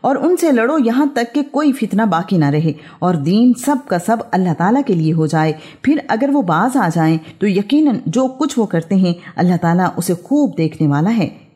اور ان سے لڑو یہاں تک کہ کوئی فتنہ باقی نہ رہے اور دین سب کا سب اللہ تعالیٰ کے لیے ہو جائے۔ پھر اگر وہ باز آ جائیں تو یقیناً جو کچھ وہ کرتے ہیں اللہ تعالیٰ اسے خوب دیکھنے والا ہے۔